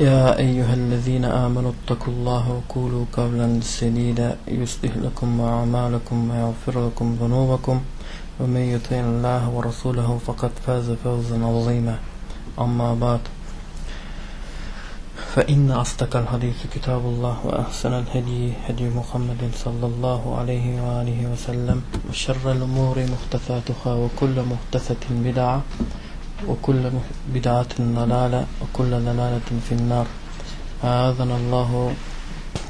يا أيها الذين آمنوا اتقوا الله وقولوا قولا سديدا يصلح لكم أعمالكم ويغفر لكم ذنوبكم ومن يطع الله ورسوله فقد فاز فوزا عظيما. أما بعد فإن أصدق الحديث كتاب الله وأحسن الهدي هدي محمد صلى الله عليه وآله وسلم وشر الأمور محدثاتها وكل محدثة بدعة. وكل بدعة ضلالة وكل ضلالة في النار أعاذنا الله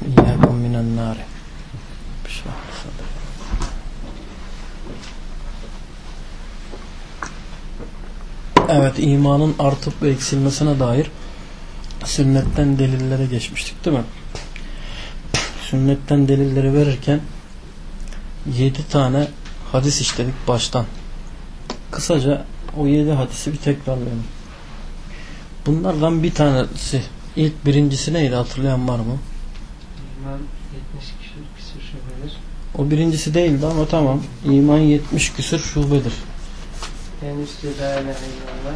إياكم من النار اشرح لي صدري. Evet imanın artıp ve eksilmesine dair sünnetten delillere geçmiştik değil mi? Sünnetten delilleri verirken 7 tane hadis işledik baştan. Kısaca o 7 hadisi bir tekrarlayalım. Bunlardan bir tanesi ilk birincisi neydi hatırlayan var mı? İman 70 küsur küsur şubedir. O birincisi değildi ama tamam. İman 70 küsür şubedir. En üstü la ilahe illallah.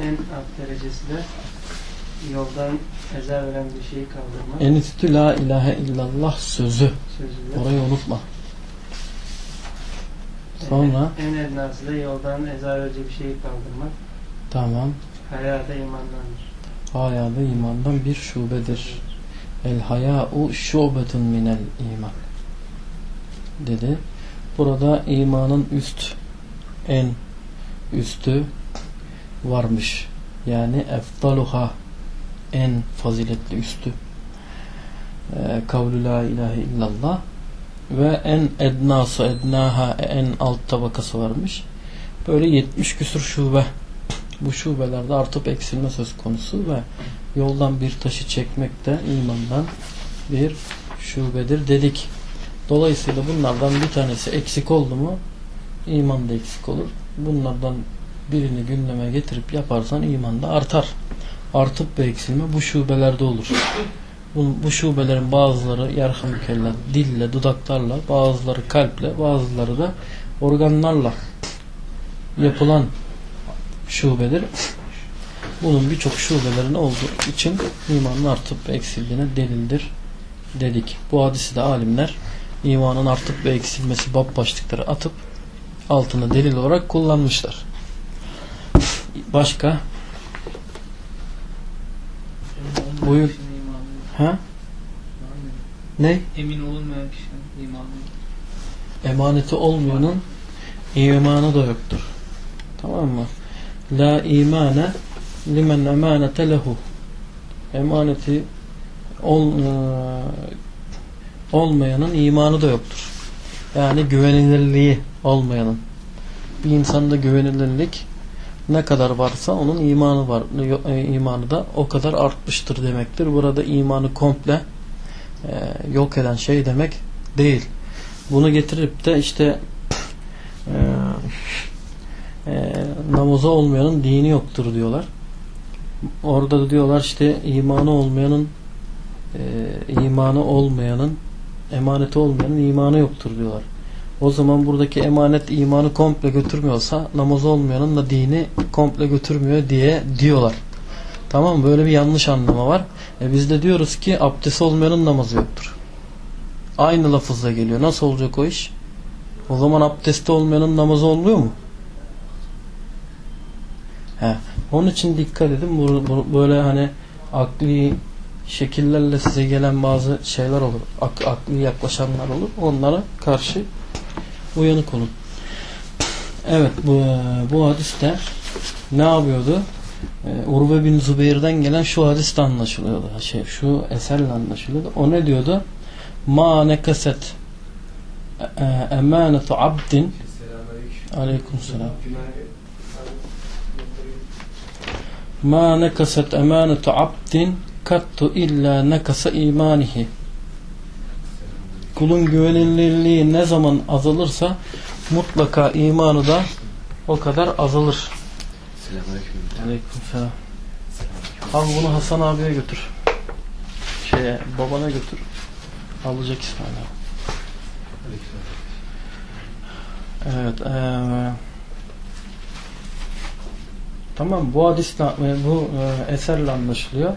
En alt derecesi de yoldan eza veren bir şeyi kaldırmak. En üstü la ilahe illallah sözü. sözüdür. Orayı unutma. Sonra En ednası da yoldan eza verici bir şeyi kaldırmak. tamam. Hayada imandandır. Haya da imandan bir şubedir. El haya'u şubetun minel iman. Dedi. Burada imanın üst en üstü varmış. Yani eftaluha en faziletli üstü. Ee, kavlu la ilahe illallah ve en ednası ednaha en alt tabakası varmış. Böyle 70 küsur şube bu şubelerde artıp eksilme söz konusu ve yoldan bir taşı çekmek de imandan bir şubedir dedik. Dolayısıyla bunlardan bir tanesi eksik oldu mu iman da eksik olur. Bunlardan birini gündeme getirip yaparsan iman da artar. Artıp ve eksilme bu şubelerde olur. Bu, bu şubelerin bazıları yerhamdülillah dille, dudaklarla, bazıları kalple, bazıları da organlarla yapılan şubedir. Bunun birçok şubelerin olduğu için imanın artıp eksildiğine delildir dedik. Bu hadisi de alimler imanın artıp ve eksilmesi bab başlıkları atıp altına delil olarak kullanmışlar. Başka? Buyur. Ha? Ne? Emin olunmayan kişinin imanı. Emaneti olmayanın imanı da yoktur. Tamam mı? La imane limen emanete lehu. Emaneti ol, e, olmayanın imanı da yoktur. Yani güvenilirliği olmayanın. Bir insanda güvenilirlik ne kadar varsa onun imanı var. e, imanı da o kadar artmıştır demektir. Burada imanı komple e, yok eden şey demek değil. Bunu getirip de işte e, namaza olmayanın dini yoktur diyorlar. Orada da diyorlar işte imanı olmayanın imanı olmayanın emaneti olmayanın imanı yoktur diyorlar. O zaman buradaki emanet imanı komple götürmüyorsa namaz olmayanın da dini komple götürmüyor diye diyorlar. Tamam? Böyle bir yanlış anlama var. E biz de diyoruz ki abdest olmayanın namazı yoktur. Aynı lafızla geliyor. Nasıl olacak o iş? O zaman abdesti olmayanın namazı olmuyor mu? He. Onun için dikkat edin. Böyle hani akli şekillerle size gelen bazı şeyler olur. Ak, akli yaklaşanlar olur. Onlara karşı uyanık olun. Evet bu, bu hadiste ne yapıyordu? Ee, Urve bin Zübeyir'den gelen şu hadiste anlaşılıyordu. Şey, şu eserle anlaşılıyordu. O ne diyordu? Ma nekeset e, emanetu abdin Aleyküm selam. Ma nekaset emanetu abdin kattu illa nekasa imanihi. Kulun güvenilirliği ne zaman azalırsa mutlaka imanı da o kadar azalır. Selamünaleyküm. Aleyküm selam. Al bunu Hasan abiye götür. Şeye babana götür. Alacak İsmail abi. Evet. eee, tamam bu hadisle e, bu e, eserle anlaşılıyor.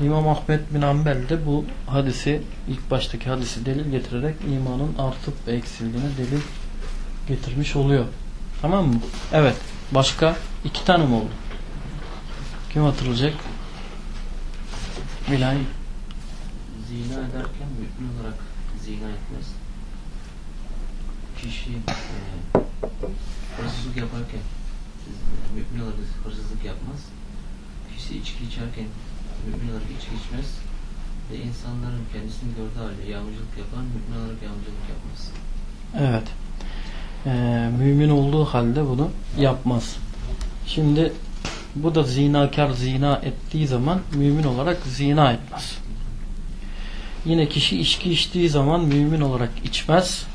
İmam Ahmet bin Hanbel de bu hadisi ilk baştaki hadisi delil getirerek imanın artıp eksildiğine delil getirmiş oluyor. Tamam mı? Evet. Başka iki tane mi oldu? Kim hatırlayacak? Bilal. Zina ederken mümin olarak zina etmez. Kişi e, hırsızlık yaparken mümin olarak hırsızlık yapmaz. Kişi içki içerken mümin olarak içki içmez. Ve insanların kendisini gördüğü halde yağmacılık yapan mümin olarak yağmacılık yapmaz. Evet. Ee, mümin olduğu halde bunu yapmaz. Şimdi bu da zinakar zina ettiği zaman mümin olarak zina etmez. Yine kişi içki içtiği zaman mümin olarak içmez.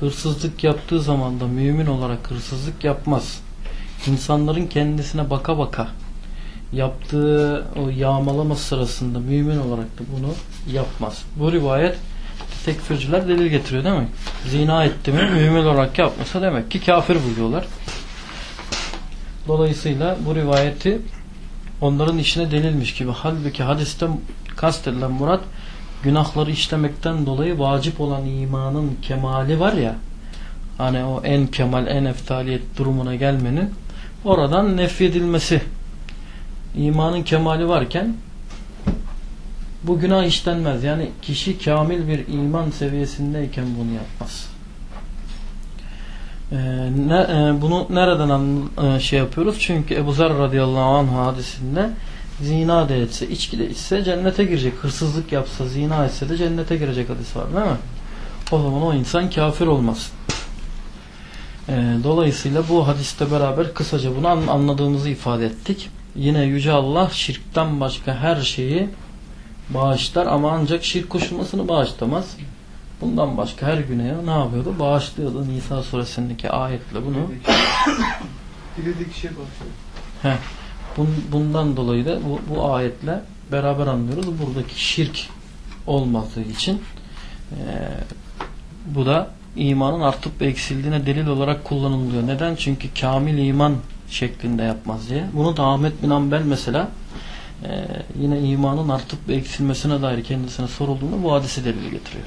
Hırsızlık yaptığı zaman da mümin olarak hırsızlık yapmaz. İnsanların kendisine baka baka yaptığı o yağmalama sırasında mümin olarak da bunu yapmaz. Bu rivayet tekfirciler delil getiriyor değil mi? Zina etti mi mümin olarak yapmasa demek ki kafir buluyorlar. Dolayısıyla bu rivayeti onların işine delilmiş gibi. Halbuki hadiste kastedilen murat günahları işlemekten dolayı vacip olan imanın kemali var ya hani o en kemal en eftaliyet durumuna gelmenin oradan nefyedilmesi imanın kemali varken bu günah işlenmez. Yani kişi kamil bir iman seviyesindeyken bunu yapmaz. Ee, ne, e, bunu nereden an, e, şey yapıyoruz? Çünkü Ebu Zer radıyallahu anh hadisinde zina da etse, içki de içse cennete girecek. Hırsızlık yapsa, zina etse de cennete girecek hadis var değil mi? O zaman o insan kafir olmaz. Ee, dolayısıyla bu hadiste beraber kısaca bunu an, anladığımızı ifade ettik. Yine Yüce Allah şirkten başka her şeyi bağışlar ama ancak şirk koşulmasını bağışlamaz. Bundan başka her güne ne yapıyordu? Bağışlıyordu. Nisa suresindeki ayetle bunu. Dilediği kişiye. Heh. Bun- Bundan dolayı da bu, bu ayetle beraber anlıyoruz. Buradaki şirk olmadığı için eee, bu da imanın artıp eksildiğine delil olarak kullanılıyor. Neden? Çünkü kamil iman şeklinde yapmaz diye. Bunu da Ahmet bin Ambel mesela eee, yine imanın artıp eksilmesine dair kendisine sorulduğunda bu hadisi delil getiriyor.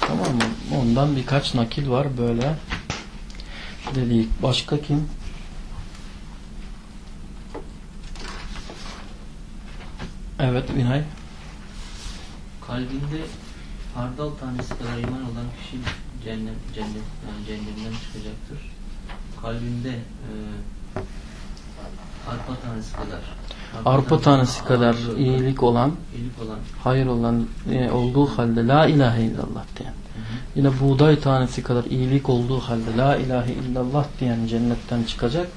Tamam mı? Ondan birkaç nakil var böyle dedik. Başka kim? Evet Binay. Kalbinde hardal tanesi kadar iman olan kişi cennet, cennet yani cehennemden çıkacaktır. Kalbinde e, arpa tanesi kadar Arpa tanesi kadar iyilik olan, iyilik olan hayır olan e, olduğu halde la ilahe illallah diyen. Yine buğday tanesi kadar iyilik olduğu halde la ilahe illallah diyen cennetten çıkacak.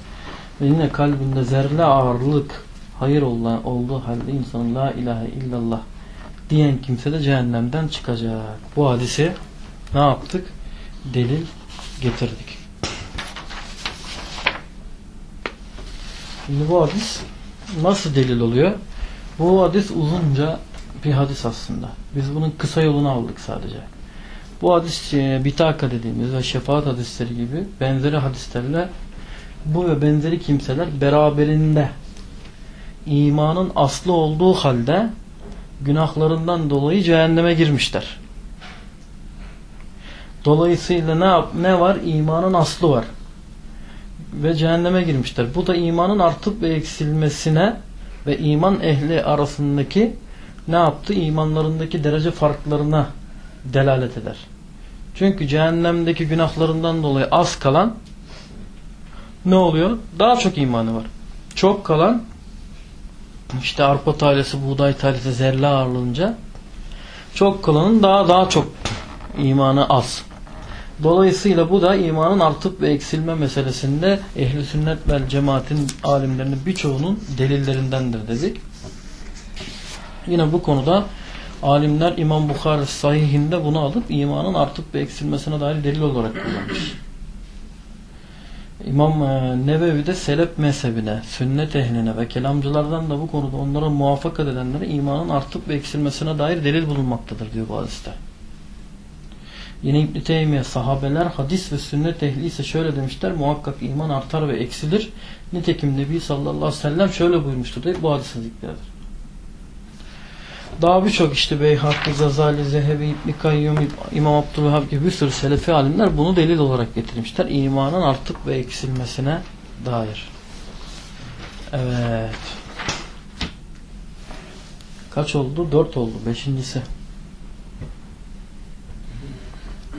Ve yine kalbinde zerre ağırlık hayır olan, olduğu halde insanın la ilahe illallah diyen kimse de cehennemden çıkacak. Bu hadisi ne yaptık? Delil getirdik. Şimdi bu hadis nasıl delil oluyor? Bu hadis uzunca bir hadis aslında. Biz bunun kısa yolunu aldık sadece. Bu hadis e, bitaka dediğimiz ve şefaat hadisleri gibi benzeri hadislerle bu ve benzeri kimseler beraberinde imanın aslı olduğu halde günahlarından dolayı cehenneme girmişler. Dolayısıyla ne ne var? İmanın aslı var. Ve cehenneme girmişler. Bu da imanın artıp ve eksilmesine ve iman ehli arasındaki ne yaptı? İmanlarındaki derece farklarına delalet eder. Çünkü cehennemdeki günahlarından dolayı az kalan ne oluyor? Daha çok imanı var. Çok kalan işte arpa tanesi, buğday tanesi zerre ağırlığınca çok kalanın daha daha çok imanı az. Dolayısıyla bu da imanın artıp ve eksilme meselesinde ehli sünnet vel cemaatin alimlerinin birçoğunun delillerindendir dedik. Yine bu konuda alimler İmam Bukhari sahihinde bunu alıp imanın artıp ve eksilmesine dair delil olarak kullanmış. İmam e, Nebevi de selep mezhebine, sünnet ehline ve kelamcılardan da bu konuda onlara muvaffakat edenlere imanın artıp ve eksilmesine dair delil bulunmaktadır diyor hadiste. Yine İbn-i Teymiye sahabeler hadis ve sünnet ehli ise şöyle demişler muhakkak iman artar ve eksilir. Nitekim Nebi sallallahu aleyhi ve sellem şöyle buyurmuştur deyip bu hadisi zikredir. Daha birçok işte Beyhak, Gazali, Zehebi, İbn-i Kayyum, İmam Abdülvahab gibi bir sürü selefi alimler bunu delil olarak getirmişler. İmanın artıp ve eksilmesine dair. Evet. Kaç oldu? Dört oldu. Beşincisi.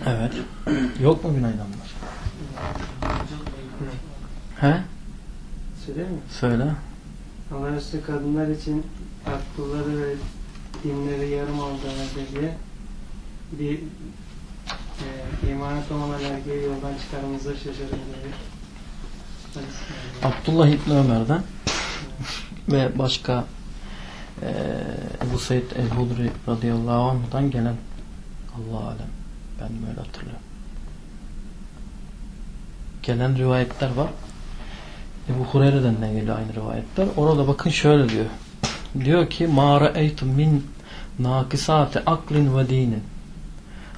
Evet. Yok mu günaydınlar? He? Söyleyeyim mi? Söyle. Allah üstü kadınlar için akılları ve dinleri yarım olduğunu diye bir e, imanet olmayan erkeği yoldan çıkarmamıza şaşırın diye. Abdullah İbni Ömer'den ve başka e, Ebu Said el-Hudri radıyallahu anh'dan gelen Allah alem ben böyle hatırlıyorum. Gelen rivayetler var. Ebu Hureyre'den de geliyor aynı rivayetler. Orada bakın şöyle diyor. Diyor ki ma ra'eytu min nakisati aklin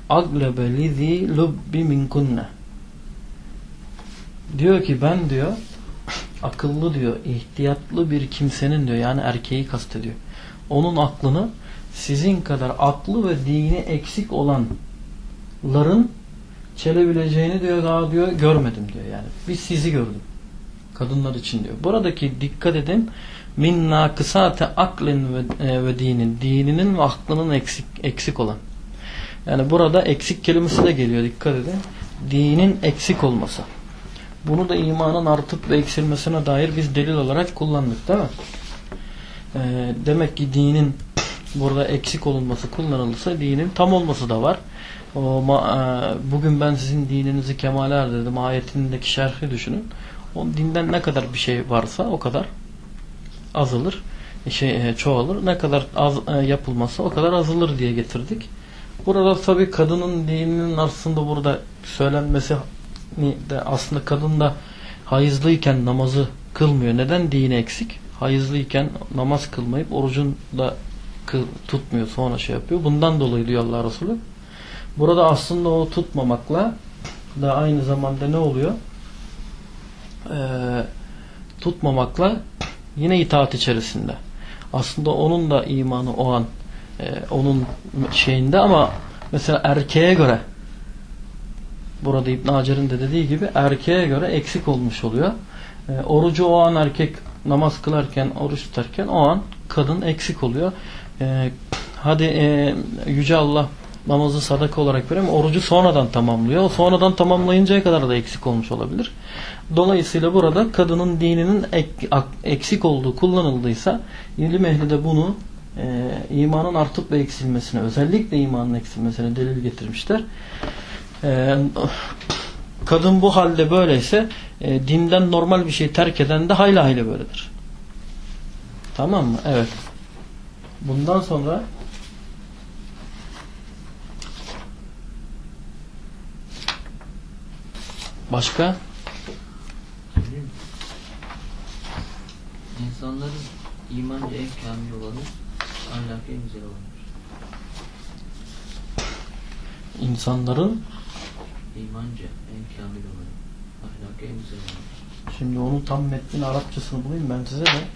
aglebe lizi lubbi min kunne diyor ki ben diyor akıllı diyor ihtiyatlı bir kimsenin diyor yani erkeği kastediyor onun aklını sizin kadar aklı ve dini eksik olanların çelebileceğini diyor daha diyor görmedim diyor. Yani biz sizi gördüm kadınlar için diyor. Buradaki dikkat edin. Min nakısate aklin ve, e, ve dinin. Dininin ve aklının eksik eksik olan. Yani burada eksik kelimesi de geliyor. Dikkat edin. Dinin eksik olması. Bunu da imanın artıp ve eksilmesine dair biz delil olarak kullandık değil mi? E, demek ki dinin burada eksik olunması kullanılırsa dinin tam olması da var. O, ma, e, bugün ben sizin dininizi kemale erdirdim ayetindeki şerhi düşünün. O dinden ne kadar bir şey varsa o kadar azalır, şey çoğalır. Ne kadar az yapılmazsa o kadar azalır diye getirdik. Burada tabi kadının dininin aslında burada söylenmesi de aslında kadın da hayızlıyken namazı kılmıyor. Neden dini eksik? Hayızlıyken namaz kılmayıp orucun da tutmuyor sonra şey yapıyor. Bundan dolayı diyor Allah Resulü. Burada aslında o tutmamakla da aynı zamanda ne oluyor? Ee, tutmamakla yine itaat içerisinde. Aslında onun da imanı o an e, onun şeyinde ama mesela erkeğe göre burada İbn Hacer'in de dediği gibi erkeğe göre eksik olmuş oluyor. E, orucu o an erkek namaz kılarken, oruç tutarken o an kadın eksik oluyor. E, hadi e, Yüce Allah namazı sadaka olarak veriyor ama orucu sonradan tamamlıyor. O sonradan tamamlayıncaya kadar da eksik olmuş olabilir. Dolayısıyla burada kadının dininin ek, eksik olduğu kullanıldıysa ilim ehli de bunu e, imanın artıp ve eksilmesine özellikle imanın eksilmesine delil getirmişler. E, kadın bu halde böyleyse e, dinden normal bir şey terk eden de hayli hayli böyledir. Tamam mı? Evet. Bundan sonra başka İnsanların imancı en kamil olanı ahlakı en güzel olanıdır. İnsanların İmancı en kamil olanı ahlakı en güzel olanıdır. Şimdi onun tam metnin Arapçasını bulayım ben size de.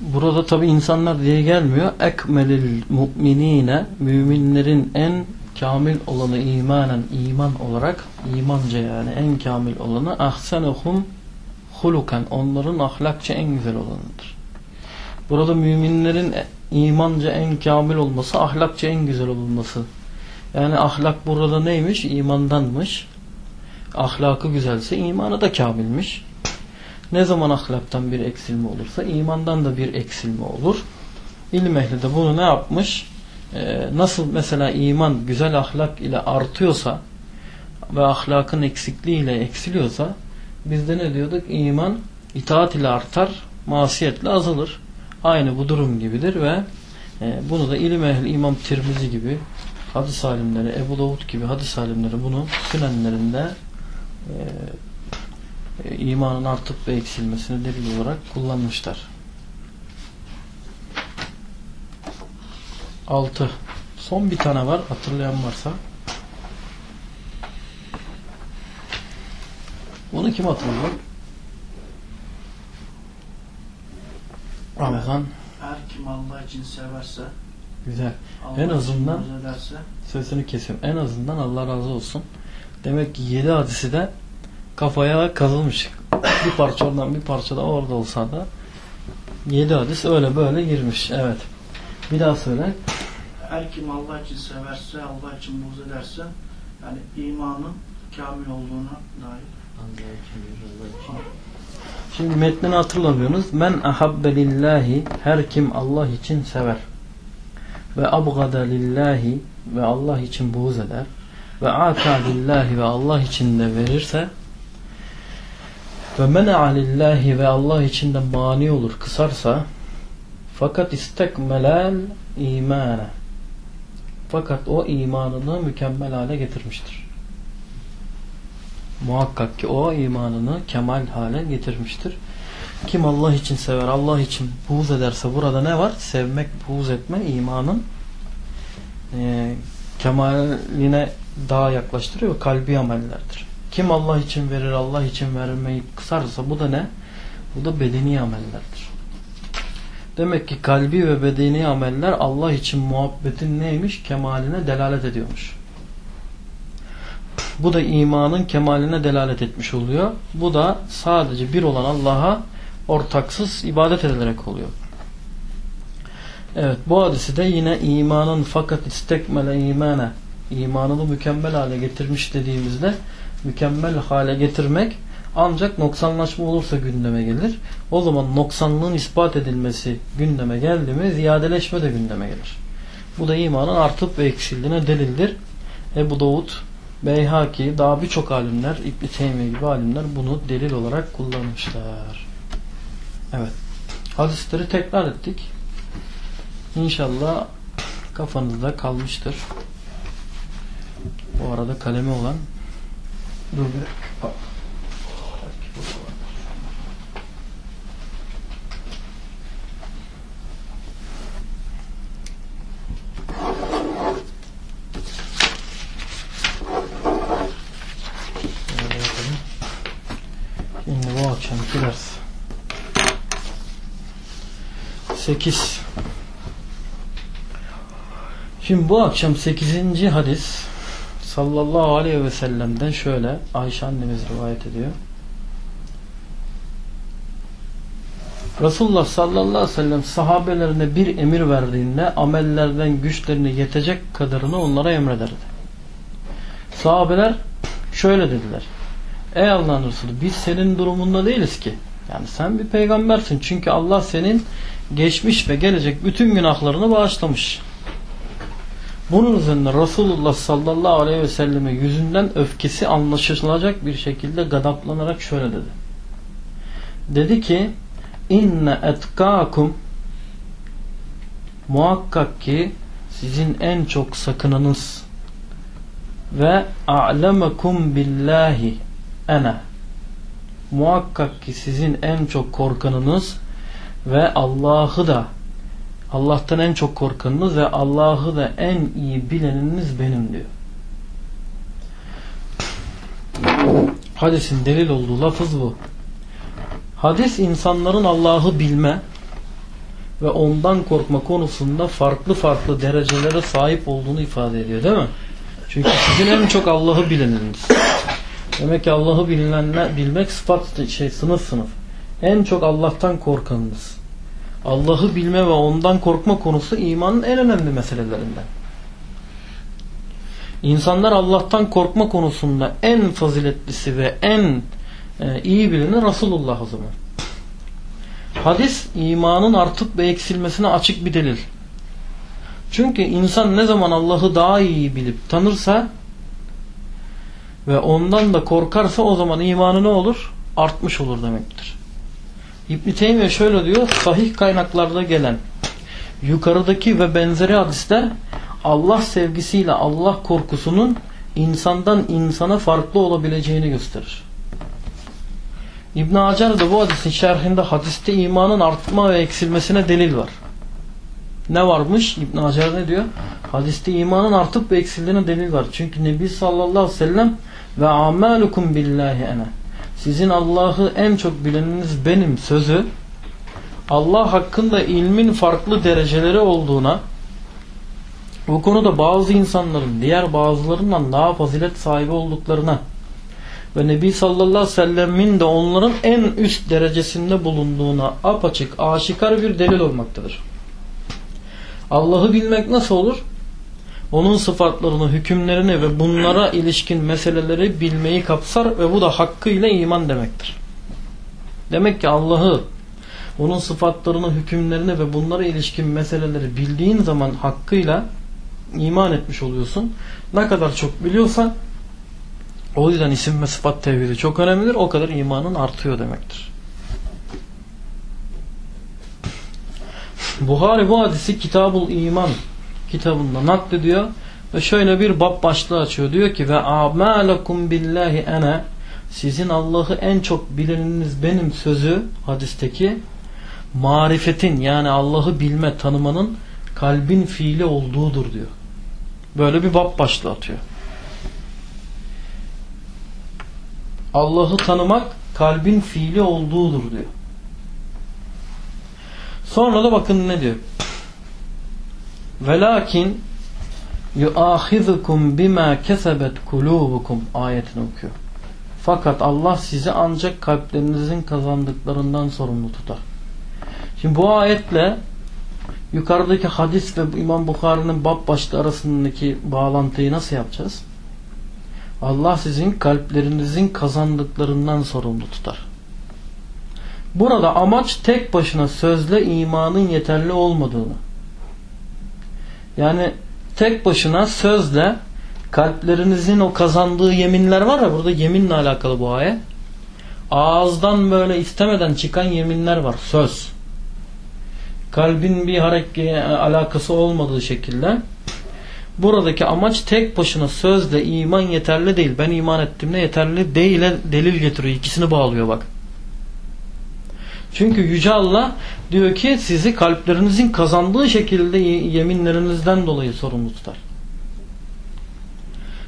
Burada tabi insanlar diye gelmiyor. Ekmelil mu'minine müminlerin en kamil olanı imanen iman olarak imanca yani en kamil olanı ahsenuhum hulukan onların ahlakça en güzel olanıdır. Burada müminlerin imanca en kamil olması ahlakça en güzel olması. Yani ahlak burada neymiş? İmandanmış. Ahlakı güzelse imanı da kamilmiş. Ne zaman ahlaktan bir eksilme olursa imandan da bir eksilme olur. İlim ehli de bunu ne yapmış? Ee, nasıl mesela iman güzel ahlak ile artıyorsa ve ahlakın eksikliğiyle eksiliyorsa biz de ne diyorduk? İman itaat ile artar, masiyetle azalır. Aynı bu durum gibidir ve e, bunu da ilim ehli İmam Tirmizi gibi hadis alimleri, Ebu Davud gibi hadis alimleri bunu sünenlerinde e, imanın artıp ve eksilmesini delil olarak kullanmışlar. 6. Son bir tane var. Hatırlayan varsa. Bunu kim hatırlıyor? Ramazan. Her kim Allah için severse, Güzel. Allah En azından- Sesini kesiyorum. En azından Allah razı olsun. Demek ki 7 hadisi de kafaya kazılmış. bir parça oradan bir parça da orada olsa da 7 hadis öyle böyle girmiş. Evet. Bir daha söyle. her kim Allah için severse, Allah için buğz ederse, yani imanın kamil olduğuna dair. Şimdi metnini hatırlamıyorsunuz. Men ahabbe lillahi her kim Allah için sever. Ve abgada lillahi ve Allah için buğz eder. Ve ata lillahi ve Allah için de verirse ve mena'a lillahi ve Allah için de mani olur, kısarsa fakat istekmelel imane fakat o imanını mükemmel hale getirmiştir. Muhakkak ki o imanını kemal hale getirmiştir. Kim Allah için sever, Allah için buğz ederse burada ne var? Sevmek, buğz etme imanın e, kemaline daha yaklaştırıyor kalbi amellerdir. Kim Allah için verir, Allah için vermeyi kısarsa bu da ne? Bu da bedeni amellerdir. Demek ki kalbi ve bedeni ameller Allah için muhabbetin neymiş? Kemaline delalet ediyormuş. Bu da imanın kemaline delalet etmiş oluyor. Bu da sadece bir olan Allah'a ortaksız ibadet edilerek oluyor. Evet bu hadisi de yine imanın fakat istekmele imane imanını mükemmel hale getirmiş dediğimizde mükemmel hale getirmek ancak noksanlaşma olursa gündeme gelir. O zaman noksanlığın ispat edilmesi gündeme geldi mi ziyadeleşme de gündeme gelir. Bu da imanın artıp ve eksildiğine delildir. Ebu Davud, Beyhaki, daha birçok alimler, İbn-i gibi alimler bunu delil olarak kullanmışlar. Evet. Hadisleri tekrar ettik. İnşallah kafanızda kalmıştır. Bu arada kalemi olan dur bir dakika. Şimdi bu akşamki ders 8 Şimdi bu akşam 8. hadis sallallahu aleyhi ve sellem'den şöyle Ayşe annemiz rivayet ediyor. Resulullah sallallahu aleyhi ve sellem sahabelerine bir emir verdiğinde amellerden güçlerine yetecek kadarını onlara emrederdi. Sahabeler şöyle dediler. Ey Allah'ın Resulü biz senin durumunda değiliz ki. Yani sen bir peygambersin. Çünkü Allah senin geçmiş ve gelecek bütün günahlarını bağışlamış. Bunun üzerine Resulullah sallallahu aleyhi ve selleme yüzünden öfkesi anlaşılacak bir şekilde gadaplanarak şöyle dedi. Dedi ki inne etkakum muhakkak ki sizin en çok sakınanız. Ve a'lemekum billahi ene muhakkak ki sizin en çok korkanınız ve Allah'ı da Allah'tan en çok korkanınız ve Allah'ı da en iyi bileniniz benim diyor. Hadisin delil olduğu lafız bu. Hadis insanların Allah'ı bilme ve ondan korkma konusunda farklı farklı derecelere sahip olduğunu ifade ediyor değil mi? Çünkü sizin en çok Allah'ı bileniniz. Demek ki Allah'ı bilmek sıfat şey sınıf sınıf. En çok Allah'tan korkanınız. Allah'ı bilme ve ondan korkma konusu imanın en önemli meselelerinden. İnsanlar Allah'tan korkma konusunda en faziletlisi ve en e, iyi bileni Resulullah o zaman. Hadis imanın artıp ve eksilmesine açık bir delil. Çünkü insan ne zaman Allah'ı daha iyi bilip tanırsa ve ondan da korkarsa o zaman imanı ne olur? Artmış olur demektir. İbn Teymiye şöyle diyor, sahih kaynaklarda gelen yukarıdaki ve benzeri hadisler Allah sevgisiyle Allah korkusunun insandan insana farklı olabileceğini gösterir. İbn Hacer de bu hadisin şerhinde hadiste imanın artma ve eksilmesine delil var. Ne varmış? İbn Hacer ne diyor? Hadiste imanın artıp ve eksildiğine delil var. Çünkü Nebi sallallahu aleyhi ve sellem ve amalukum billahi ene. Sizin Allah'ı en çok bileniniz benim sözü Allah hakkında ilmin farklı dereceleri olduğuna bu konuda bazı insanların diğer bazılarından daha fazilet sahibi olduklarına ve Nebi sallallahu aleyhi ve sellemin de onların en üst derecesinde bulunduğuna apaçık, aşikar bir delil olmaktadır. Allah'ı bilmek nasıl olur? Onun sıfatlarını, hükümlerini ve bunlara ilişkin meseleleri bilmeyi kapsar ve bu da hakkıyla iman demektir. Demek ki Allah'ı, onun sıfatlarını, hükümlerini ve bunlara ilişkin meseleleri bildiğin zaman hakkıyla iman etmiş oluyorsun. Ne kadar çok biliyorsan o yüzden isim ve sıfat tevhidi çok önemlidir. O kadar imanın artıyor demektir. Buhari bu hadisi Kitabul İman kitabında naklediyor ve şöyle bir bab başlığı açıyor. Diyor ki ve amalakum billahi ene sizin Allah'ı en çok bileniniz benim sözü hadisteki marifetin yani Allah'ı bilme tanımanın kalbin fiili olduğudur diyor. Böyle bir bab başlığı atıyor. Allah'ı tanımak kalbin fiili olduğudur diyor. Sonra da bakın ne diyor. Velakin yuahizukum bima kesebet kulubukum ayetini okuyor. Fakat Allah sizi ancak kalplerinizin kazandıklarından sorumlu tutar. Şimdi bu ayetle yukarıdaki hadis ve İmam Bukhari'nin bab başlığı arasındaki bağlantıyı nasıl yapacağız? Allah sizin kalplerinizin kazandıklarından sorumlu tutar. Burada amaç tek başına sözle imanın yeterli olmadığını. Yani tek başına sözle kalplerinizin o kazandığı yeminler var ya burada yeminle alakalı bu ayet. Ağızdan böyle istemeden çıkan yeminler var. Söz. Kalbin bir hareket alakası olmadığı şekilde buradaki amaç tek başına sözle iman yeterli değil. Ben iman ettiğimde yeterli değile delil getiriyor. İkisini bağlıyor bak. Çünkü Yüce Allah diyor ki sizi kalplerinizin kazandığı şekilde yeminlerinizden dolayı sorumlu tutar.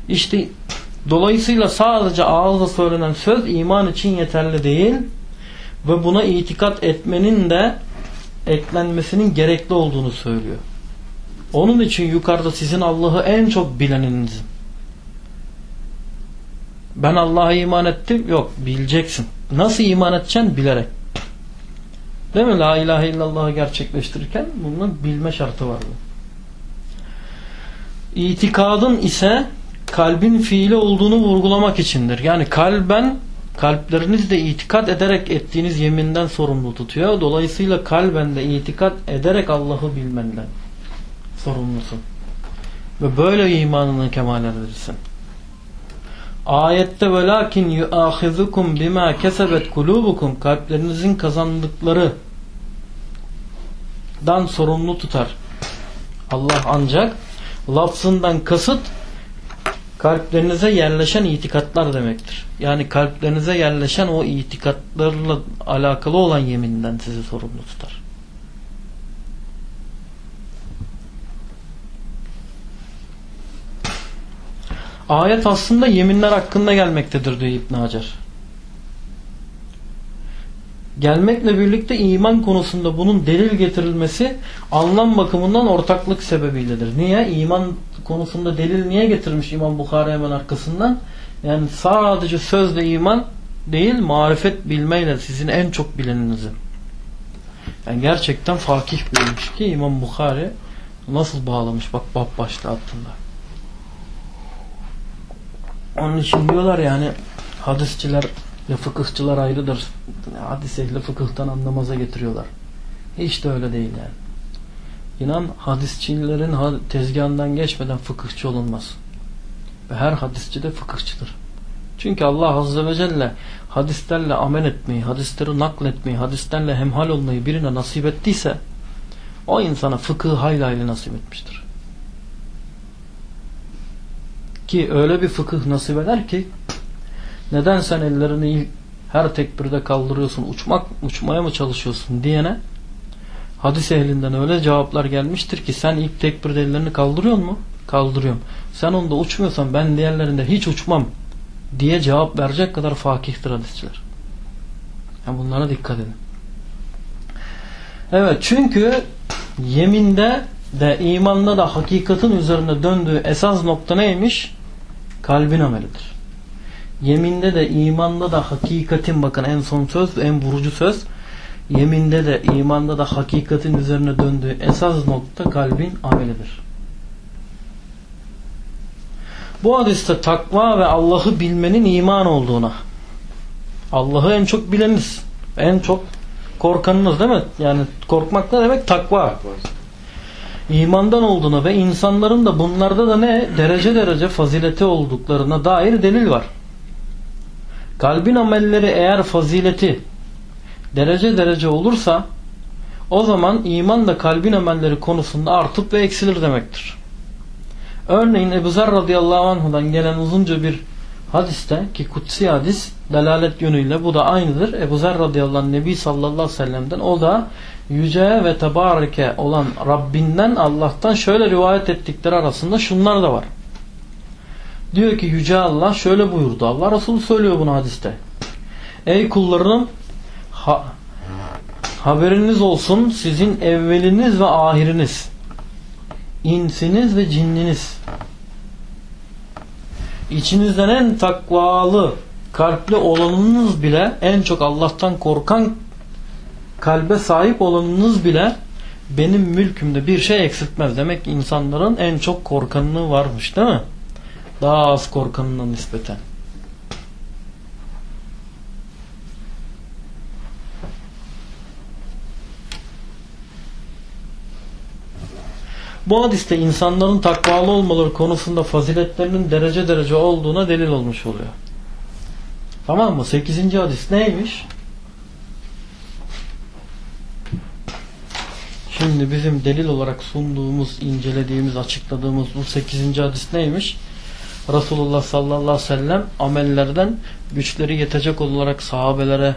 İşte dolayısıyla sadece ağızla söylenen söz iman için yeterli değil ve buna itikat etmenin de eklenmesinin gerekli olduğunu söylüyor. Onun için yukarıda sizin Allah'ı en çok bileninizin. Ben Allah'a iman ettim. Yok bileceksin. Nasıl iman edeceksin? Bilerek. Değil mi? La ilahe illallah'ı gerçekleştirirken bunun bilme şartı vardı. İtikadın ise kalbin fiili olduğunu vurgulamak içindir. Yani kalben kalpleriniz de itikat ederek ettiğiniz yeminden sorumlu tutuyor. Dolayısıyla kalben de itikat ederek Allah'ı bilmenden sorumlusun. Ve böyle imanını kemal edersin. Ayette velakin yuahizukum bima kesebet kulubukum kalplerinizin kazandıkları dan sorumlu tutar. Allah ancak lafzından kasıt kalplerinize yerleşen itikatlar demektir. Yani kalplerinize yerleşen o itikatlarla alakalı olan yeminden sizi sorumlu tutar. Ayet aslında yeminler hakkında gelmektedir diyor İbn Hacer. Gelmekle birlikte iman konusunda bunun delil getirilmesi anlam bakımından ortaklık sebebiyledir. Niye? İman konusunda delil niye getirmiş İmam Bukhari hemen arkasından? Yani sadece sözle iman değil marifet bilmeyle sizin en çok bileninizi. Yani gerçekten fakih bilmiş ki İmam Bukhari nasıl bağlamış bak bab başta altında. Onun için diyorlar yani hadisçiler ve fıkıhçılar ayrıdır. Hadis ehli fıkıhtan anlamaza getiriyorlar. Hiç de öyle değil yani. İnan hadisçilerin tezgahından geçmeden fıkıhçı olunmaz. Ve her hadisçi de fıkıhçıdır. Çünkü Allah Azze ve Celle hadislerle amel etmeyi, hadisleri nakletmeyi, hadislerle hemhal olmayı birine nasip ettiyse o insana fıkıh hayli hayli nasip etmiştir. Ki öyle bir fıkıh nasip eder ki neden sen ellerini her tekbirde kaldırıyorsun, uçmak uçmaya mı çalışıyorsun diyene hadis ehlinden öyle cevaplar gelmiştir ki sen ilk tekbirde ellerini kaldırıyor mu? Kaldırıyorum. Sen onda uçmuyorsan ben diğerlerinde hiç uçmam diye cevap verecek kadar fakihtir hadisçiler. Yani bunlara dikkat edin. Evet çünkü yeminde de imanda da hakikatin üzerine döndüğü esas nokta neymiş? Kalbin amelidir. Yeminde de imanda da hakikatin bakın en son söz en vurucu söz yeminde de imanda da hakikatin üzerine döndüğü esas nokta kalbin amelidir. Bu hadiste takva ve Allah'ı bilmenin iman olduğuna Allah'ı en çok bileniz en çok korkanınız değil mi? Yani korkmak ne demek? Takva. İmandan olduğuna ve insanların da bunlarda da ne? Derece derece fazileti olduklarına dair delil var. Kalbin amelleri eğer fazileti derece derece olursa o zaman iman da kalbin amelleri konusunda artıp ve eksilir demektir. Örneğin Ebu Zer radıyallahu anh'dan gelen uzunca bir hadiste ki kutsi hadis delalet yönüyle bu da aynıdır. Ebu Zer radıyallahu anh Nebi sallallahu aleyhi ve sellem'den o da yüce ve tebareke olan Rabbinden Allah'tan şöyle rivayet ettikleri arasında şunlar da var. Diyor ki Yüce Allah şöyle buyurdu. Allah Resulü söylüyor bunu hadiste. Ey kullarım ha, haberiniz olsun sizin evveliniz ve ahiriniz insiniz ve cinniniz içinizden en takvalı kalpli olanınız bile en çok Allah'tan korkan kalbe sahip olanınız bile benim mülkümde bir şey eksiltmez. Demek ki insanların en çok korkanlığı varmış değil mi? Daha az korkanına nispeten. Bu hadiste insanların takvalı olmaları konusunda faziletlerinin derece derece olduğuna delil olmuş oluyor. Tamam mı? Sekizinci hadis neymiş? Şimdi bizim delil olarak sunduğumuz, incelediğimiz, açıkladığımız bu sekizinci hadis neymiş? Resulullah sallallahu aleyhi ve sellem amellerden güçleri yetecek olarak sahabelere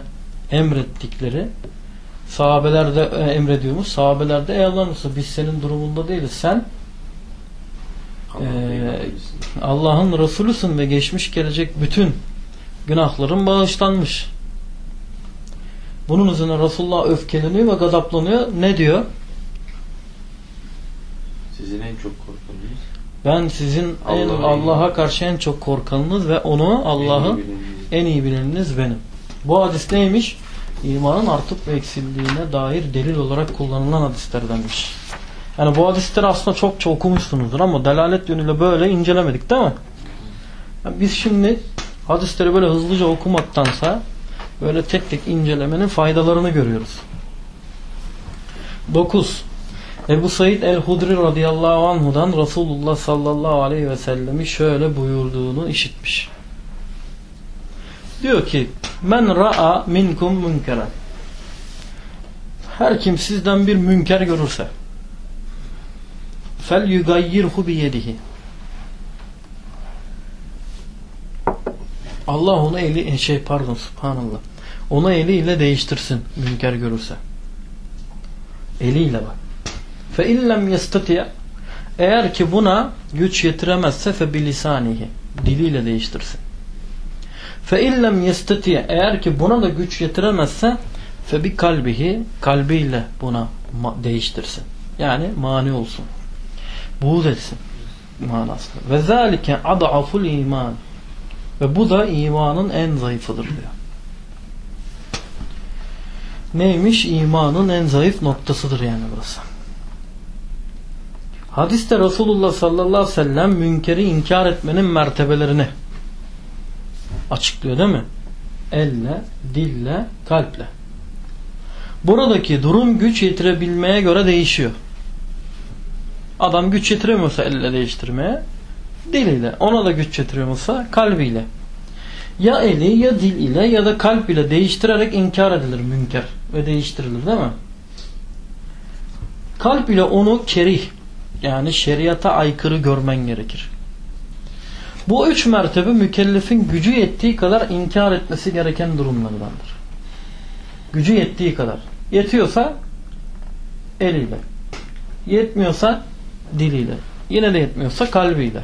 emrettikleri sahabeler de e, emrediyormuş. Sahabeler de ey Allah nasıl biz senin durumunda değiliz. Sen e, Allah'ın Resulüsün ve geçmiş gelecek bütün günahların bağışlanmış. Bunun üzerine Resulullah öfkeleniyor ve gadaplanıyor. Ne diyor? Sizin en çok korkunuz ben sizin Allah'a karşı en çok korkanınız ve onu Allah'ın en iyi bileniniz benim. Bu hadis neymiş? İmanın artıp ve eksildiğine dair delil olarak kullanılan hadislerdenmiş. Yani bu hadisleri aslında çokça okumuşsunuzdur ama delalet yönüyle böyle incelemedik değil mi? Yani biz şimdi hadisleri böyle hızlıca okumaktansa böyle tek tek incelemenin faydalarını görüyoruz. 9. Ebu Said el-Hudri radıyallahu anhudan Resulullah sallallahu aleyhi ve sellemi şöyle buyurduğunu işitmiş. Diyor ki men ra'a minkum münkeren her kim sizden bir münker görürse fel yugayyirhu biyedihi. Allah onu eli şey pardon subhanallah. Onu eliyle değiştirsin münker görürse. Eliyle bak fe illem yestati eğer ki buna güç yetiremezse fe bilisanihi diliyle değiştirsin fe illem yestati eğer ki buna da güç yetiremezse fe bi kalbihi kalbiyle buna değiştirsin. Yani mani olsun. Buğz etsin manasında. Ve zalike ad'aful iman. Ve bu da imanın en zayıfıdır diyor. Neymiş? İmanın en zayıf noktasıdır yani burası. Hadiste Resulullah sallallahu aleyhi ve sellem münkeri inkar etmenin mertebelerini açıklıyor değil mi? Elle, dille, kalple. Buradaki durum güç yetirebilmeye göre değişiyor. Adam güç yetiremiyorsa elle değiştirmeye diliyle. Ona da güç yetiremiyorsa kalbiyle. Ya eli ya dil ile ya da kalp ile değiştirerek inkar edilir münker ve değiştirilir değil mi? Kalp ile onu kerih yani şeriata aykırı görmen gerekir. Bu üç mertebe mükellefin gücü yettiği kadar inkar etmesi gereken durumlardandır. Gücü yettiği kadar. Yetiyorsa eliyle. Yetmiyorsa diliyle. Yine de yetmiyorsa kalbiyle.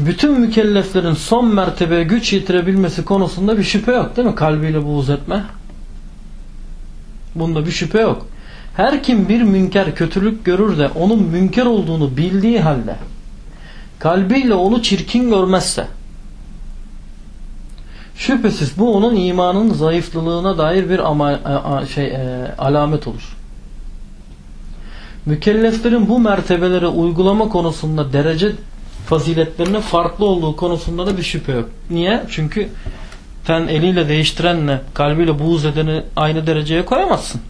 Bütün mükelleflerin son mertebeye güç yetirebilmesi konusunda bir şüphe yok değil mi? Kalbiyle buğz etme. Bunda bir şüphe yok. Her kim bir münker kötülük görür de onun münker olduğunu bildiği halde kalbiyle onu çirkin görmezse şüphesiz bu onun imanın zayıflığına dair bir ama, şey, e, alamet olur. Mükelleflerin bu mertebeleri uygulama konusunda derece faziletlerinin farklı olduğu konusunda da bir şüphe yok. Niye? Çünkü sen eliyle değiştirenle kalbiyle buğz edeni aynı dereceye koyamazsın.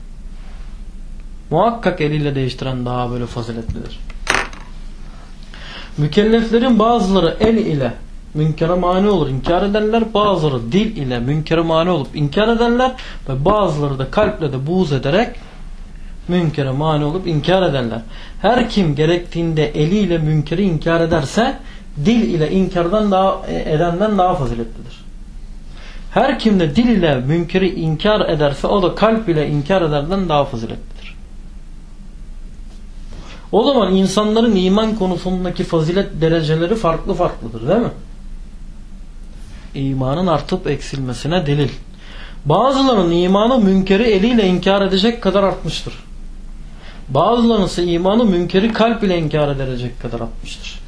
Muhakkak eliyle değiştiren daha böyle faziletlidir. Mükelleflerin bazıları el ile münkere mani olur, inkar ederler. Bazıları dil ile münkere mani olup inkar ederler. Ve bazıları da kalple de buğz ederek münkere mani olup inkar ederler. Her kim gerektiğinde eliyle münkeri inkar ederse dil ile inkardan daha edenden daha faziletlidir. Her kim de dil ile münkeri inkar ederse o da kalp ile inkar ederden daha faziletlidir. O zaman insanların iman konusundaki fazilet dereceleri farklı farklıdır değil mi? İmanın artıp eksilmesine delil. Bazılarının imanı münkeri eliyle inkar edecek kadar artmıştır. Bazılarının ise imanı münkeri kalp ile inkar edecek kadar artmıştır.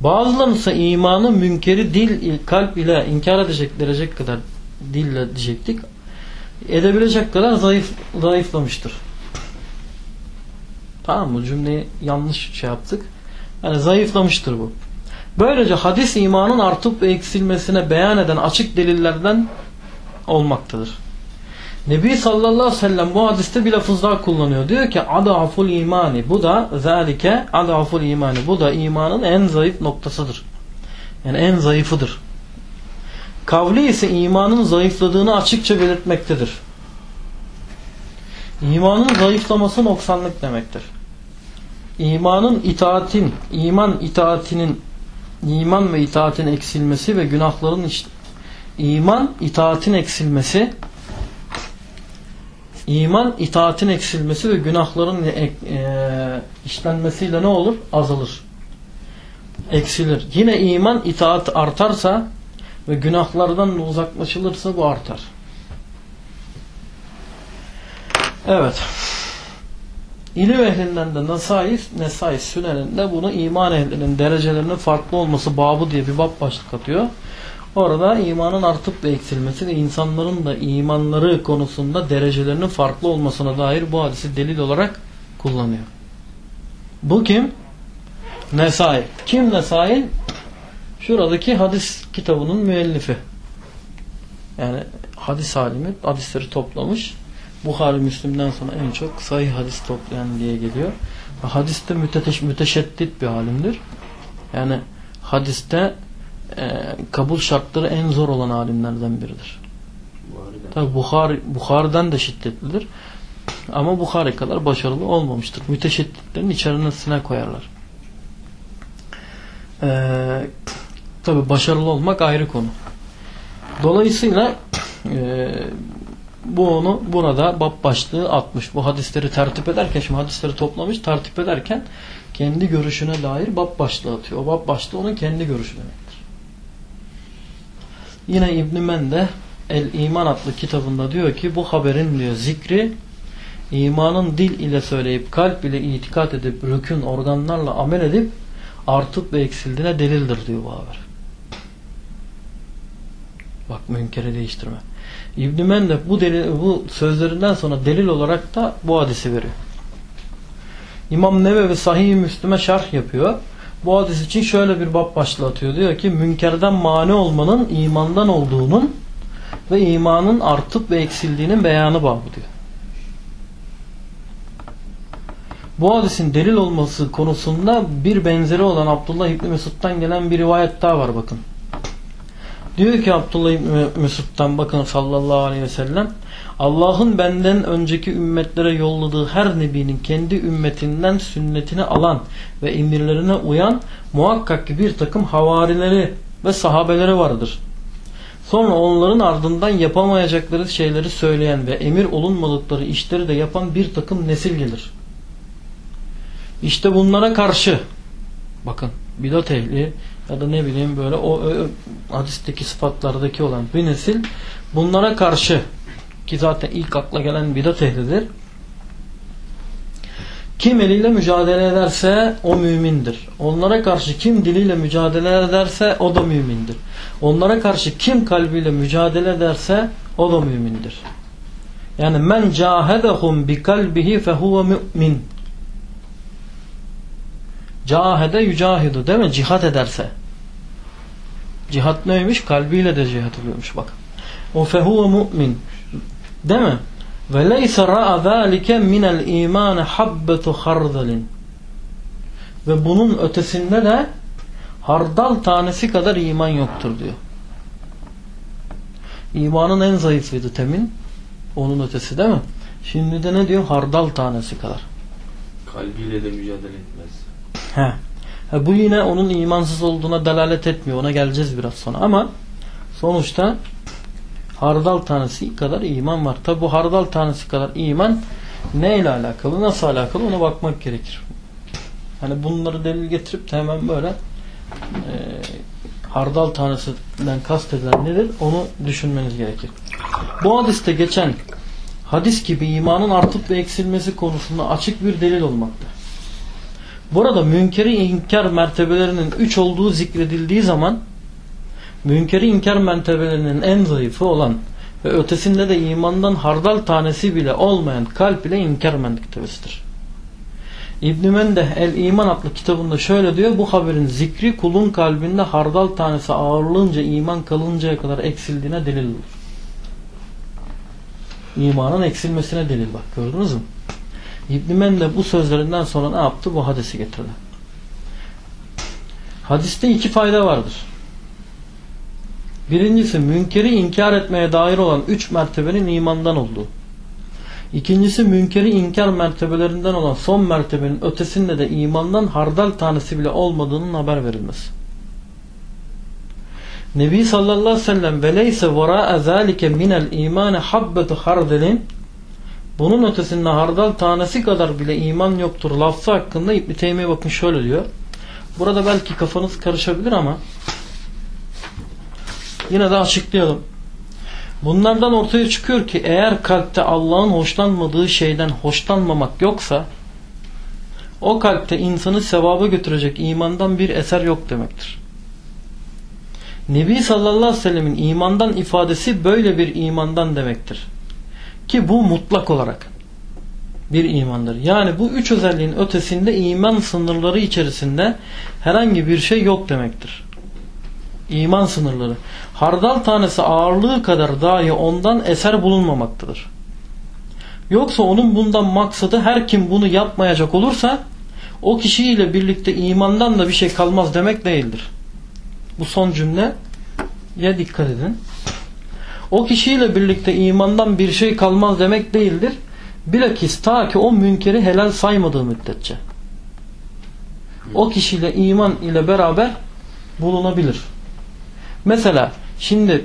Bazılarının ise imanı münkeri dil kalp ile inkar edecek derecek kadar dille diyecektik. Edebilecek kadar zayıf zayıflamıştır. Tamam mı? Cümleyi yanlış şey yaptık. Yani zayıflamıştır bu. Böylece hadis imanın artıp eksilmesine beyan eden açık delillerden olmaktadır. Nebi sallallahu aleyhi ve sellem bu hadiste bir lafız daha kullanıyor. Diyor ki adaful imani. Bu da zalike adaful imani. Bu da imanın en zayıf noktasıdır. Yani en zayıfıdır. Kavli ise imanın zayıfladığını açıkça belirtmektedir. İmanın zayıflaması noksanlık demektir. İmanın itaatin, iman itaatinin iman ve itaatin eksilmesi ve günahların işte, iman itaatin eksilmesi iman itaatin eksilmesi ve günahların e, e, işlenmesiyle ne olur? Azalır. Eksilir. Yine iman itaat artarsa ve günahlardan uzaklaşılırsa bu artar. Evet. İlim ehlinden de Nesai, Nesai Sünen'inde bunu iman ehlinin derecelerinin farklı olması babı diye bir bab başlık atıyor. Orada imanın artıp ve eksilmesi ve insanların da imanları konusunda derecelerinin farklı olmasına dair bu hadisi delil olarak kullanıyor. Bu kim? Nesai. Kim Nesai? Şuradaki hadis kitabının müellifi. Yani hadis alimi hadisleri toplamış. Bukhari Müslim'den sonra en çok sahih hadis toplayan diye geliyor. Hadiste müteteş, müteşeddit bir alimdir. Yani hadiste e, kabul şartları en zor olan alimlerden biridir. Tabi Bukhari, Bukhari'den de şiddetlidir. Ama Bukhari kadar başarılı olmamıştır. Müteşedditlerin içerisine koyarlar. Ee, tabi başarılı olmak ayrı konu. Dolayısıyla e, bu onu burada bab başlığı atmış. Bu hadisleri tertip ederken, şimdi hadisleri toplamış, tertip ederken kendi görüşüne dair bab başlığı atıyor. O bab başlığı onun kendi görüşü demektir. Yine İbn-i Mende El İman adlı kitabında diyor ki bu haberin diyor zikri imanın dil ile söyleyip kalp ile itikat edip rükün organlarla amel edip artıp ve eksildiğine delildir diyor bu haber. Bak münkeri değiştirme. İbn Mende bu delil, bu sözlerinden sonra delil olarak da bu hadisi veriyor. İmam Nevevi Sahih-i Müslüme şerh yapıyor. Bu hadis için şöyle bir bab başlığı atıyor. Diyor ki münkerden mani olmanın imandan olduğunun ve imanın artıp ve eksildiğinin beyanı babı diyor. Bu hadisin delil olması konusunda bir benzeri olan Abdullah İbni Mesud'dan gelen bir rivayet daha var bakın. Diyor ki Abdullah İbni Mesud'dan bakın sallallahu aleyhi ve sellem Allah'ın benden önceki ümmetlere yolladığı her nebinin kendi ümmetinden sünnetini alan ve emirlerine uyan muhakkak ki bir takım havarileri ve sahabeleri vardır. Sonra onların ardından yapamayacakları şeyleri söyleyen ve emir olunmadıkları işleri de yapan bir takım nesil gelir. İşte bunlara karşı bakın bidat ehli ya da ne bileyim böyle o, hadisteki sıfatlardaki olan bir nesil bunlara karşı ki zaten ilk akla gelen bidat ehlidir. Kim eliyle mücadele ederse o mümindir. Onlara karşı kim diliyle mücadele ederse o da mümindir. Onlara karşı kim kalbiyle mücadele ederse o da mümindir. Yani men cahedehum bi kalbihi fehuve mümin. Cahede yücahidu değil mi? Cihat ederse. Cihat neymiş? Kalbiyle de cihat ediyormuş bak. O fehuve mümin. Değil mi? Ve leyse ra'a zâlike minel imâne habbetu hardalin. Ve bunun ötesinde de hardal tanesi kadar iman yoktur diyor. İmanın en zayıfıydı temin. Onun ötesi değil mi? Şimdi de ne diyor? Hardal tanesi kadar. Kalbiyle de mücadele etmez. He. Bu yine onun imansız olduğuna delalet etmiyor. Ona geleceğiz biraz sonra. Ama sonuçta hardal tanesi kadar iman var. Tabi bu hardal tanesi kadar iman ne ile alakalı, nasıl alakalı ona bakmak gerekir. Hani bunları delil getirip de hemen böyle e, hardal tanesinden kastedilen nedir onu düşünmeniz gerekir. Bu hadiste geçen hadis gibi imanın artıp ve eksilmesi konusunda açık bir delil olmakta. Burada münkeri inkar mertebelerinin üç olduğu zikredildiği zaman münkeri inkar mertebelerinin en zayıfı olan ve ötesinde de imandan hardal tanesi bile olmayan kalp ile inkar mertebesidir. İbn-i Mendeh El-İman adlı kitabında şöyle diyor. Bu haberin zikri kulun kalbinde hardal tanesi ağırlığınca iman kalıncaya kadar eksildiğine delil olur. İmanın eksilmesine delil bak gördünüz mü? İbn-i Mendeh bu sözlerinden sonra ne yaptı? Bu hadisi getirdi. Hadiste iki fayda vardır. Birincisi münkeri inkar etmeye dair olan üç mertebenin imandan olduğu. İkincisi münkeri inkar mertebelerinden olan son mertebenin ötesinde de imandan hardal tanesi bile olmadığının haber verilmesi. Nebi sallallahu aleyhi ve sellem veleyse vera'a zâlike minel imâne habbetu hardelin bunun ötesinde hardal tanesi kadar bile iman yoktur lafzı hakkında İbn-i bakın şöyle diyor. Burada belki kafanız karışabilir ama yine de açıklayalım. Bunlardan ortaya çıkıyor ki eğer kalpte Allah'ın hoşlanmadığı şeyden hoşlanmamak yoksa o kalpte insanı sevaba götürecek imandan bir eser yok demektir. Nebi sallallahu aleyhi ve sellemin imandan ifadesi böyle bir imandan demektir. Ki bu mutlak olarak bir imandır. Yani bu üç özelliğin ötesinde iman sınırları içerisinde herhangi bir şey yok demektir. İman sınırları. Hardal tanesi ağırlığı kadar dahi ondan eser bulunmamaktadır. Yoksa onun bundan maksadı her kim bunu yapmayacak olursa o kişiyle birlikte imandan da bir şey kalmaz demek değildir. Bu son cümle ya dikkat edin. O kişiyle birlikte imandan bir şey kalmaz demek değildir. Bilakis ta ki o münkeri helal saymadığı müddetçe. O kişiyle iman ile beraber bulunabilir. Mesela şimdi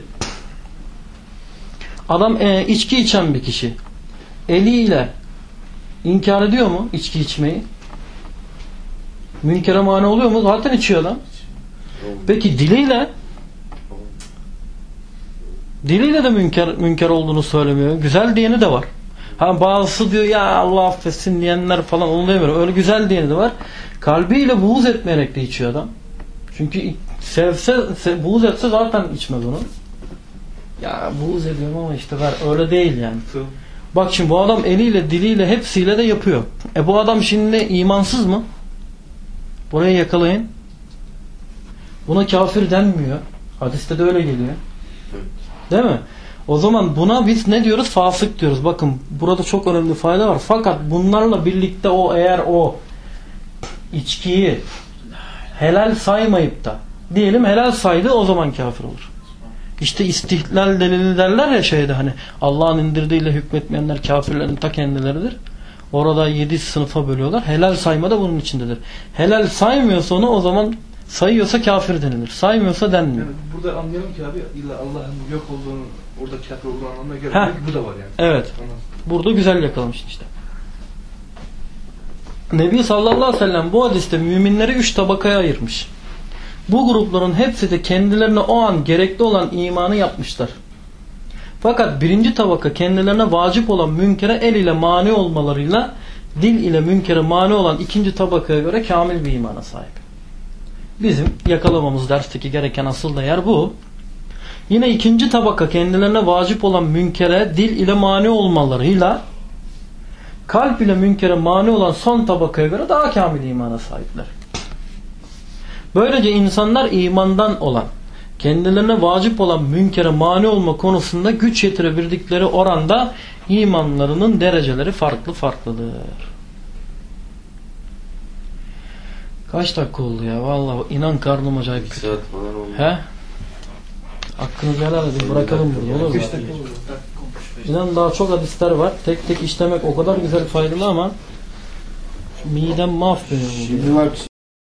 adam e, içki içen bir kişi eliyle inkar ediyor mu içki içmeyi? Münkere mani oluyor mu? Zaten içiyor adam. Peki diliyle Diliyle de münker, münker olduğunu söylemiyor. Güzel diyeni de var. Ha bazısı diyor ya Allah affetsin diyenler falan onu demiyorum. Öyle güzel diyeni de var. Kalbiyle buğz etmeyerek de içiyor adam. Çünkü sevse, se, buğz etse zaten içmez onu. Ya buğz ediyorum ama işte ver. Öyle değil yani. Bak şimdi bu adam eliyle, diliyle, hepsiyle de yapıyor. E bu adam şimdi imansız mı? Burayı yakalayın. Buna kafir denmiyor. Hadiste de öyle geliyor. Değil mi? O zaman buna biz ne diyoruz? Fasık diyoruz. Bakın burada çok önemli fayda var. Fakat bunlarla birlikte o eğer o içkiyi helal saymayıp da diyelim helal saydı o zaman kafir olur. İşte istihlal delili derler ya şeyde hani Allah'ın indirdiğiyle hükmetmeyenler kafirlerin ta kendileridir. Orada yedi sınıfa bölüyorlar. Helal sayma da bunun içindedir. Helal saymıyorsa onu o zaman sayıyorsa kafir denilir. Saymıyorsa denmiyor. Yani burada anlayalım ki abi illa Allah'ın yok olduğunu, orada kafir olduğunu anlamına gelmiyor. Bu da var yani. Evet. Anladım. Burada güzel yakalamışsın işte. Nebi sallallahu aleyhi ve sellem bu hadiste müminleri üç tabakaya ayırmış. Bu grupların hepsi de kendilerine o an gerekli olan imanı yapmışlar. Fakat birinci tabaka kendilerine vacip olan münkere el ile mani olmalarıyla dil ile münkere mani olan ikinci tabakaya göre kamil bir imana sahip. Bizim yakalamamız dersteki gereken asıl değer bu. Yine ikinci tabaka kendilerine vacip olan münkere dil ile mani olmalarıyla kalp ile münkere mani olan son tabakaya göre daha kamil imana sahipler. Böylece insanlar imandan olan, kendilerine vacip olan münkere mani olma konusunda güç yetirebildikleri oranda imanlarının dereceleri farklı farklıdır. Kaç dakika oldu ya? Vallahi inan karnım acayip kötü. saat falan oldu. He? Hakkınızı helal edin. Bırakalım burada olur mu? İnan daha çok hadisler var. Tek tek işlemek o kadar güzel faydalı ama midem mahvediyor. Şimdi var